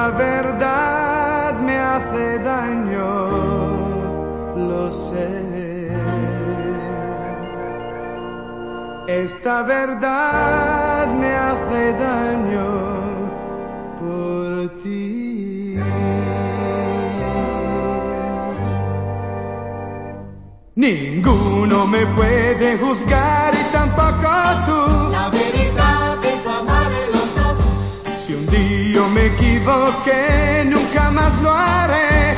Esta verdad me hace daño, lo sé. Esta verdad me hace daño por ti. Ninguno me puede juzgar y tampoco tú. Equivoqué, nunca más lo haré.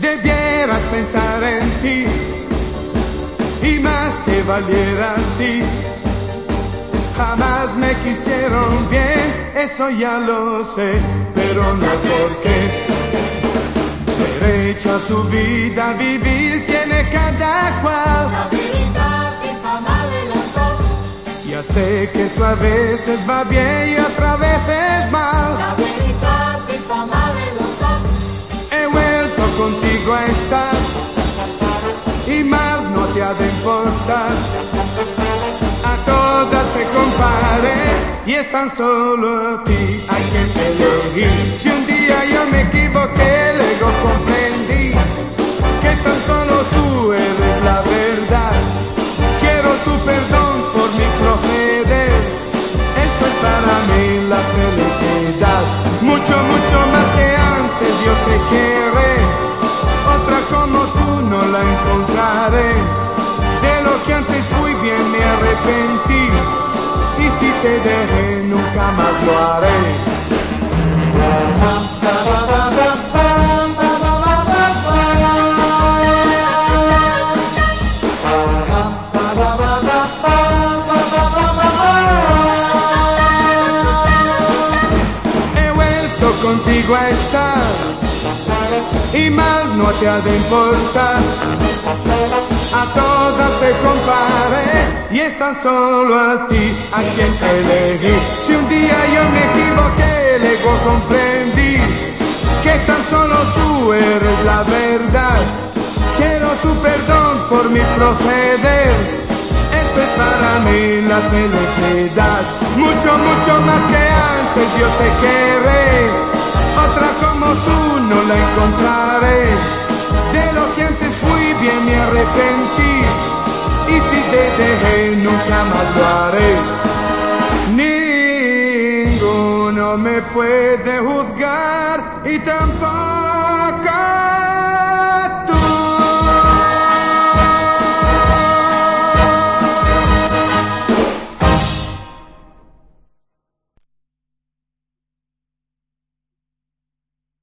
Debieras pensar en ti y más que valiera así. Jamás me quisieron bien, eso ya lo sé, pero no porque derecho a su vida vivir tiene cada cual. Sé que eso a veces va bien y otras veces mal. la verità de tu amare lo so, He vuelto contigo a estar y más no te ha de importar. A todas te comparé y es tan solo a ti a quien elegí. Si un día la felicidad. Mucho, mucho más que antes yo te quiere. Otra como tú no la encontraré. De lo que antes fui bien me arrepentí. Y si te dejé nunca más lo haré. Contigo y más no te ha de importar. A todas te comparé y es tan solo a ti a quien elegí. Si un día yo me equivoqué, luego comprendí que tan solo tú eres la verdad. Quiero tu perdón por mi proceder. Esto es para mí la felicidad. Mucho, mucho más que antes yo te querré. Otra como tú no la encontraré. De lo que antes fui bien me arrepentí. Y si te dejé nunca más lo haré. Ninguno me puede juzgar y tampoco